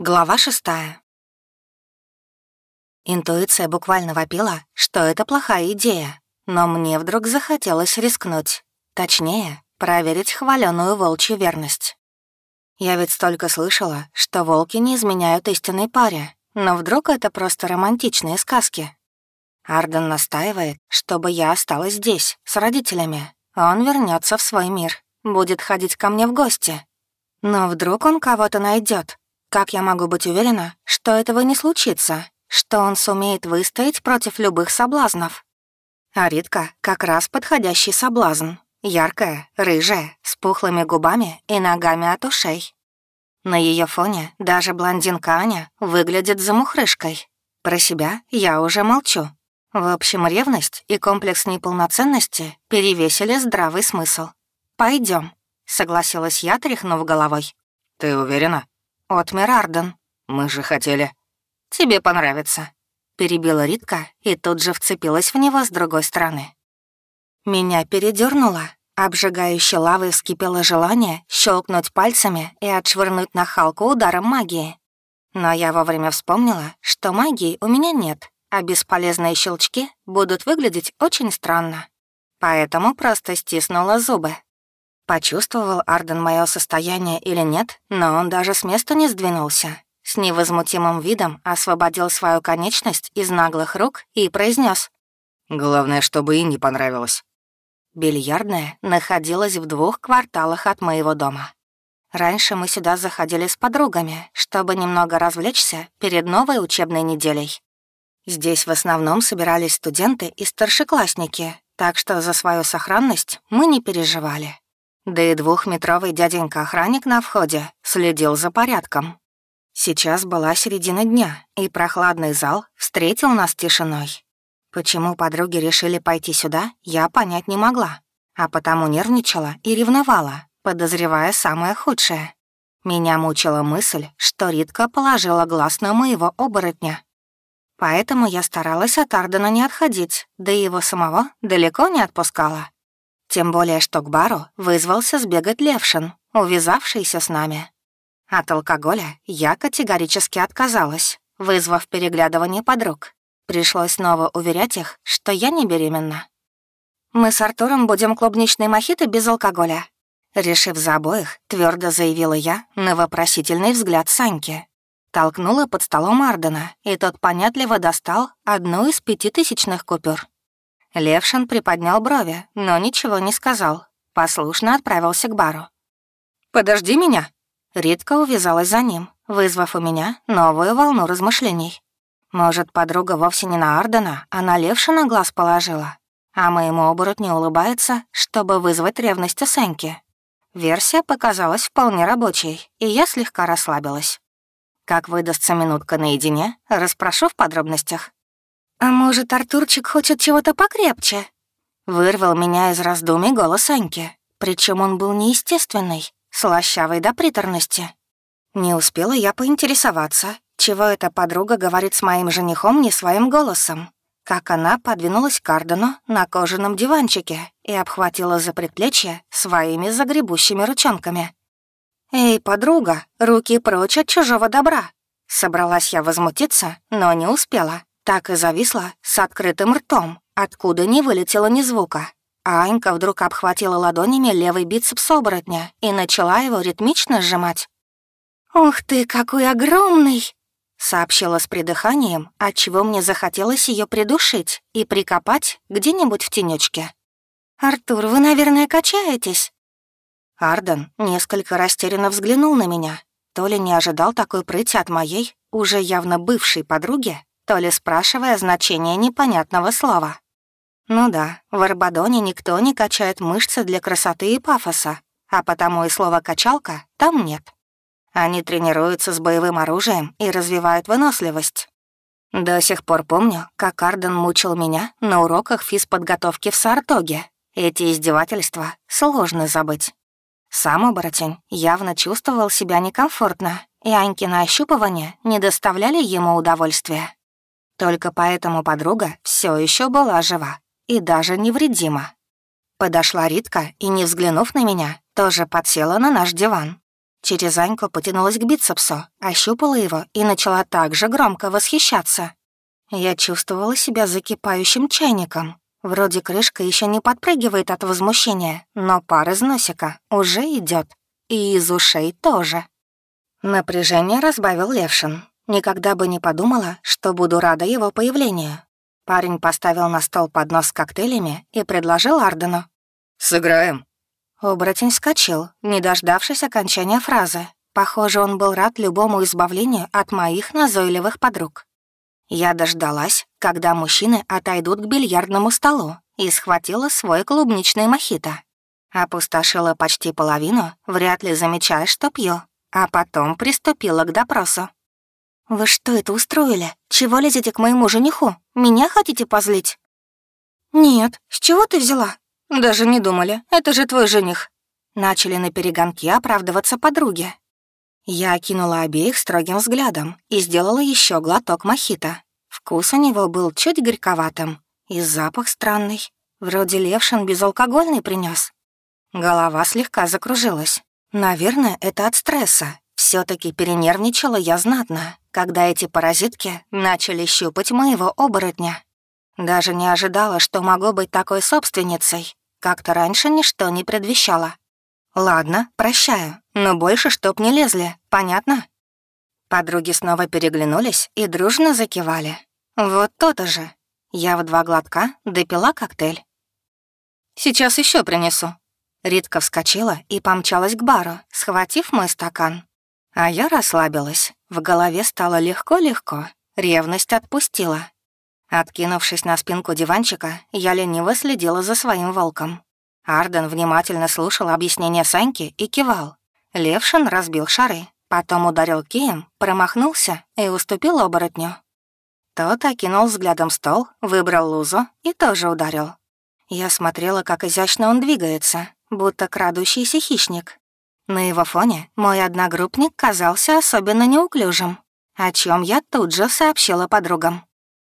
Глава шестая. Интуиция буквально вопила, что это плохая идея, но мне вдруг захотелось рискнуть. Точнее, проверить хваленую волчью верность. Я ведь столько слышала, что волки не изменяют истинной паре, но вдруг это просто романтичные сказки. Арден настаивает, чтобы я осталась здесь, с родителями. Он вернется в свой мир, будет ходить ко мне в гости. Но вдруг он кого-то найдет, как я могу быть уверена, что этого не случится, что он сумеет выстоять против любых соблазнов? А Ритка как раз подходящий соблазн. Яркая, рыжая, с пухлыми губами и ногами от ушей. На ее фоне даже блондинка Аня выглядит замухрышкой. Про себя я уже молчу. В общем, ревность и комплекс неполноценности перевесили здравый смысл. Пойдем, согласилась я, тряхнув головой. «Ты уверена?» «Отмер Арден». «Мы же хотели...» «Тебе понравится», — перебила Ритка и тут же вцепилась в него с другой стороны. Меня передернуло. Обжигающей лавой вскипело желание щелкнуть пальцами и отшвырнуть на Халку ударом магии. Но я вовремя вспомнила, что магии у меня нет, а бесполезные щелчки будут выглядеть очень странно. Поэтому просто стиснула зубы. Почувствовал Арден мое состояние или нет, но он даже с места не сдвинулся. С невозмутимым видом освободил свою конечность из наглых рук и произнес: «Главное, чтобы и не понравилось». Бильярдная находилась в двух кварталах от моего дома. Раньше мы сюда заходили с подругами, чтобы немного развлечься перед новой учебной неделей. Здесь в основном собирались студенты и старшеклассники, так что за свою сохранность мы не переживали. Да и двухметровый дяденька-охранник на входе следил за порядком. Сейчас была середина дня, и прохладный зал встретил нас тишиной. Почему подруги решили пойти сюда, я понять не могла, а потому нервничала и ревновала, подозревая самое худшее. Меня мучила мысль, что Ритка положила глаз на моего оборотня. Поэтому я старалась от Ардена не отходить, да и его самого далеко не отпускала. Тем более, что к бару вызвался сбегать Левшин, увязавшийся с нами. От алкоголя я категорически отказалась, вызвав переглядывание подруг. Пришлось снова уверять их, что я не беременна. «Мы с Артуром будем клубничный мохито без алкоголя», Решив за обоих, твердо заявила я на вопросительный взгляд Саньки. Толкнула под столом Ардена, и тот понятливо достал одну из пятитысячных купюр. Левшин приподнял брови, но ничего не сказал. Послушно отправился к бару. «Подожди меня!» Ритка увязалась за ним, вызвав у меня новую волну размышлений. Может, подруга вовсе не на Ардена, а на Левшина глаз положила, а моему оборотню улыбается, чтобы вызвать ревность у Сеньки. Версия показалась вполне рабочей, и я слегка расслабилась. Как выдастся минутка наедине, расспрошу в подробностях. «А может, Артурчик хочет чего-то покрепче?» Вырвал меня из раздумий голос Аньки. Причем он был неестественный, слащавый до приторности. Не успела я поинтересоваться, чего эта подруга говорит с моим женихом не своим голосом. Как она подвинулась к Ардену на кожаном диванчике и обхватила за предплечье своими загребущими ручонками. «Эй, подруга, руки прочь от чужого добра!» Собралась я возмутиться, но не успела. Так и зависла с открытым ртом, откуда не вылетело ни звука. А Анька вдруг обхватила ладонями левый бицепс оборотня и начала его ритмично сжимать. «Ух ты, какой огромный!» — сообщила с придыханием, отчего мне захотелось ее придушить и прикопать где-нибудь в тенечке. «Артур, вы, наверное, качаетесь?» Арден несколько растерянно взглянул на меня. То ли не ожидал такой прыти от моей, уже явно бывшей подруги, то ли спрашивая значение непонятного слова. Ну да, в Арбадоне никто не качает мышцы для красоты и пафоса, а потому и слова «качалка» там нет. Они тренируются с боевым оружием и развивают выносливость. До сих пор помню, как Арден мучил меня на уроках физподготовки в Сартоге. Эти издевательства сложно забыть. Сам оборотень явно чувствовал себя некомфортно, и Анькины ощупывания не доставляли ему удовольствия. Только поэтому подруга все еще была жива и даже невредима. Подошла Ритка и, не взглянув на меня, тоже подсела на наш диван. Через Аньку потянулась к бицепсу, ощупала его и начала так же громко восхищаться. Я чувствовала себя закипающим чайником. Вроде крышка еще не подпрыгивает от возмущения, но пар из носика уже идет, И из ушей тоже. Напряжение разбавил Левшин. Никогда бы не подумала, что буду рада его появлению. Парень поставил на стол поднос с коктейлями и предложил Ардену. «Сыграем». Оборотень вскочил, не дождавшись окончания фразы. Похоже, он был рад любому избавлению от моих назойливых подруг. Я дождалась, когда мужчины отойдут к бильярдному столу, и схватила свой клубничный мохито. Опустошила почти половину, вряд ли замечая, что пью, а потом приступила к допросу. «Вы что это устроили? Чего лезете к моему жениху? Меня хотите позлить?» «Нет, с чего ты взяла?» «Даже не думали, это же твой жених». Начали на перегонке оправдываться подруги. Я окинула обеих строгим взглядом и сделала еще глоток мохито. Вкус у него был чуть горьковатым, и запах странный. Вроде Левшин безалкогольный принес. Голова слегка закружилась. Наверное, это от стресса. все таки перенервничала я знатно, когда эти паразитки начали щупать моего оборотня. Даже не ожидала, что могу быть такой собственницей. Как-то раньше ничто не предвещало. Ладно, прощаю, но больше чтоб не лезли, понятно? Подруги снова переглянулись и дружно закивали. Вот то-то же. Я в два глотка допила коктейль. «Сейчас еще принесу». Ритка вскочила и помчалась к бару, схватив мой стакан. А я расслабилась. В голове стало легко-легко. Ревность отпустила. Откинувшись на спинку диванчика, я лениво следила за своим волком. Арден внимательно слушал объяснения Саньки и кивал. Левшин разбил шары, потом ударил кием, промахнулся и уступил оборотню. Тот окинул взглядом стол, выбрал лузу и тоже ударил. Я смотрела, как изящно он двигается, будто крадущийся хищник. На его фоне мой одногруппник казался особенно неуклюжим, о чем я тут же сообщила подругам.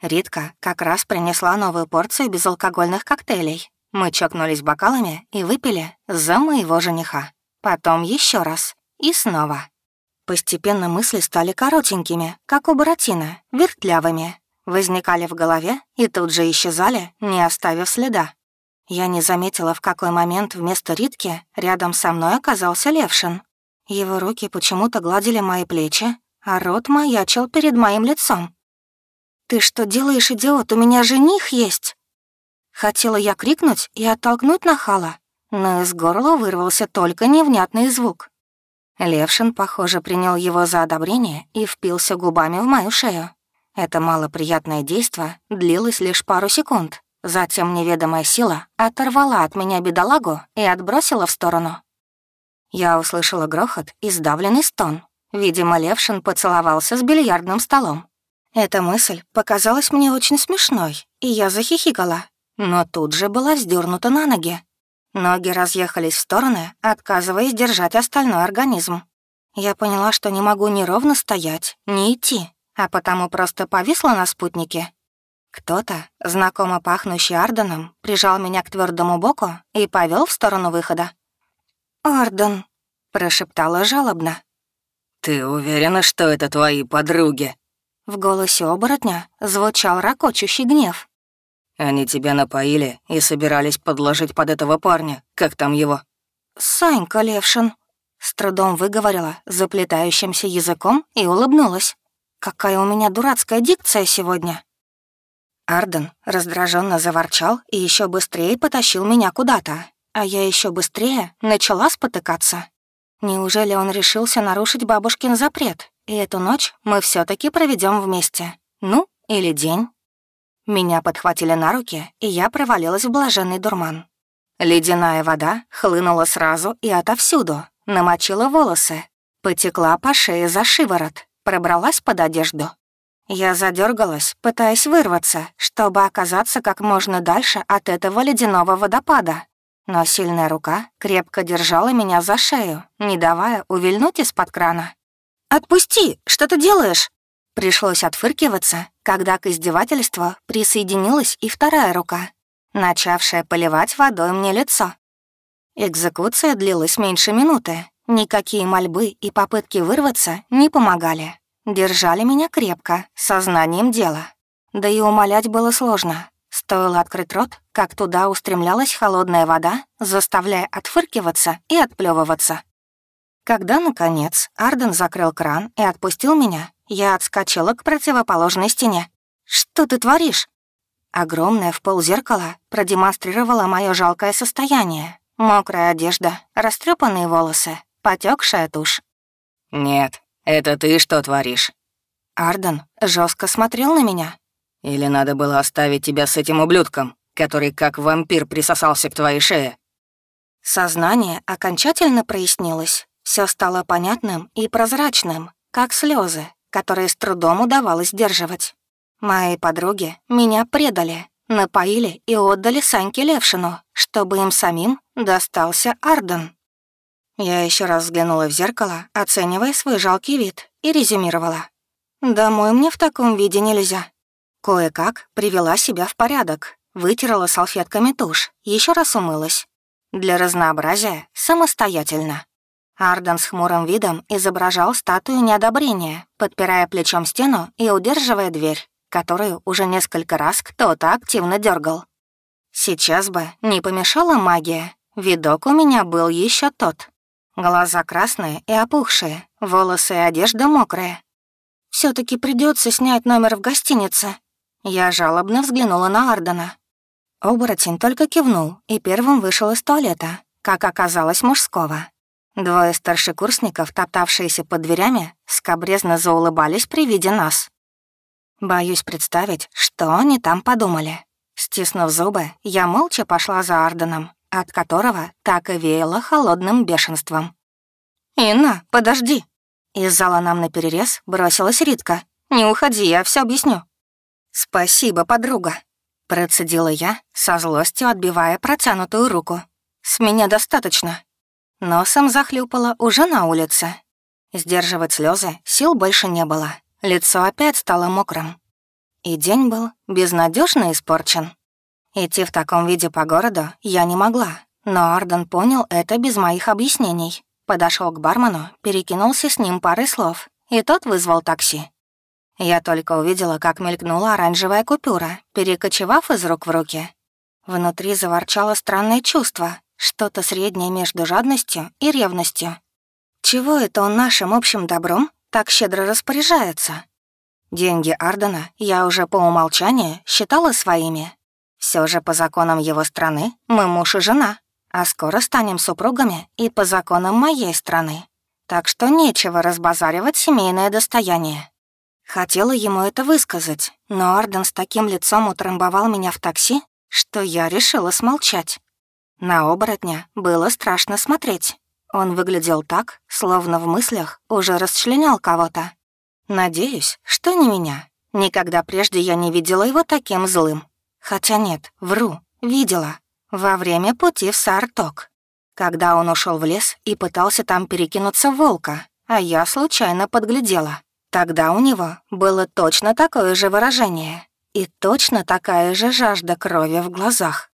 Ритка как раз принесла новую порцию безалкогольных коктейлей. Мы чокнулись бокалами и выпили за моего жениха. Потом еще раз. И снова. Постепенно мысли стали коротенькими, как у Буратино, вертлявыми. Возникали в голове и тут же исчезали, не оставив следа. Я не заметила, в какой момент вместо Ритки рядом со мной оказался Левшин. Его руки почему-то гладили мои плечи, а рот маячил перед моим лицом. «Ты что делаешь, идиот? У меня жених есть!» Хотела я крикнуть и оттолкнуть нахала, но из горла вырвался только невнятный звук. Левшин, похоже, принял его за одобрение и впился губами в мою шею. Это малоприятное действо длилось лишь пару секунд. Затем неведомая сила оторвала от меня бедолагу и отбросила в сторону. Я услышала грохот и сдавленный стон. Видимо, Левшин поцеловался с бильярдным столом. Эта мысль показалась мне очень смешной, и я захихикала, но тут же была сдернута на ноги. Ноги разъехались в стороны, отказываясь держать остальной организм. Я поняла, что не могу ни ровно стоять, ни идти, а потому просто повисла на спутнике. Кто-то, знакомо пахнущий Арденом, прижал меня к твердому боку и повел в сторону выхода. «Арден», — прошептала жалобно. «Ты уверена, что это твои подруги?» В голосе оборотня звучал ракочущий гнев. «Они тебя напоили и собирались подложить под этого парня. Как там его?» «Санька Левшин», — с трудом выговорила заплетающимся языком и улыбнулась. «Какая у меня дурацкая дикция сегодня». Арден раздраженно заворчал и еще быстрее потащил меня куда-то, а я еще быстрее начала спотыкаться. Неужели он решился нарушить бабушкин запрет, и эту ночь мы все таки проведем вместе. Ну, или день. Меня подхватили на руки, и я провалилась в блаженный дурман. Ледяная вода хлынула сразу и отовсюду, намочила волосы, потекла по шее за шиворот, пробралась под одежду. Я задергалась, пытаясь вырваться, чтобы оказаться как можно дальше от этого ледяного водопада. Но сильная рука крепко держала меня за шею, не давая увильнуть из-под крана. «Отпусти! Что ты делаешь?» Пришлось отфыркиваться, когда к издевательству присоединилась и вторая рука, начавшая поливать водой мне лицо. Экзекуция длилась меньше минуты, Никакие мольбы и попытки вырваться не помогали. Держали меня крепко, сознанием дела. Да и умолять было сложно. Стоило открыть рот, как туда устремлялась холодная вода, заставляя отфыркиваться и отплевываться. Когда, наконец, Арден закрыл кран и отпустил меня, я отскочила к противоположной стене. «Что ты творишь?» Огромное в пол зеркало продемонстрировало мое жалкое состояние. Мокрая одежда, растрепанные волосы, потекшая тушь. «Нет, это ты что творишь?» Арден жестко смотрел на меня. «Или надо было оставить тебя с этим ублюдком, который как вампир присосался к твоей шее?» Сознание окончательно прояснилось. Все стало понятным и прозрачным, как слезы, которые с трудом удавалось сдерживать. Мои подруги меня предали, напоили и отдали Саньке Левшину, чтобы им самим достался Арден. Я еще раз взглянула в зеркало, оценивая свой жалкий вид, и резюмировала. «Домой мне в таком виде нельзя». Кое-как привела себя в порядок, вытерла салфетками тушь, еще раз умылась. Для разнообразия самостоятельно. Арден с хмурым видом изображал статую неодобрения, подпирая плечом стену и удерживая дверь, которую уже несколько раз кто-то активно дергал. Сейчас бы не помешала магия. Видок у меня был еще тот. Глаза красные и опухшие, волосы и одежда мокрые. все таки придется снять номер в гостинице. Я жалобно взглянула на Ардена. Оборотень только кивнул и первым вышел из туалета, как оказалось мужского. Двое старшекурсников, топтавшиеся под дверями, скобрезно заулыбались при виде нас. Боюсь представить, что они там подумали. Стиснув зубы, я молча пошла за Арденом, от которого так и веяло холодным бешенством. «Инна, подожди!» Из зала нам наперерез бросилась Ритка. «Не уходи, я все объясню». «Спасибо, подруга», — процедила я, со злостью отбивая протянутую руку. «С меня достаточно». Носом захлюпала уже на улице. Сдерживать слезы сил больше не было. Лицо опять стало мокрым. И день был безнадежно испорчен. Идти в таком виде по городу я не могла, но Арден понял это без моих объяснений. Подошел к бармену, перекинулся с ним парой слов, и тот вызвал такси. Я только увидела, как мелькнула оранжевая купюра, перекочевав из рук в руки. Внутри заворчало странное чувство, что-то среднее между жадностью и ревностью. Чего это он нашим общим добром так щедро распоряжается? Деньги Ардена я уже по умолчанию считала своими. Все же по законам его страны мы муж и жена, а скоро станем супругами и по законам моей страны. Так что нечего разбазаривать семейное достояние. Хотела ему это высказать, но Арден с таким лицом утрамбовал меня в такси, что я решила смолчать. На оборотня было страшно смотреть. Он выглядел так, словно в мыслях уже расчленял кого-то. Надеюсь, что не меня. Никогда прежде я не видела его таким злым. Хотя нет, вру, видела. Во время пути в Сарток. Когда он ушел в лес и пытался там перекинуться в волка, а я случайно подглядела. Тогда у него было точно такое же выражение и точно такая же жажда крови в глазах.